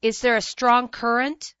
Is there a strong current?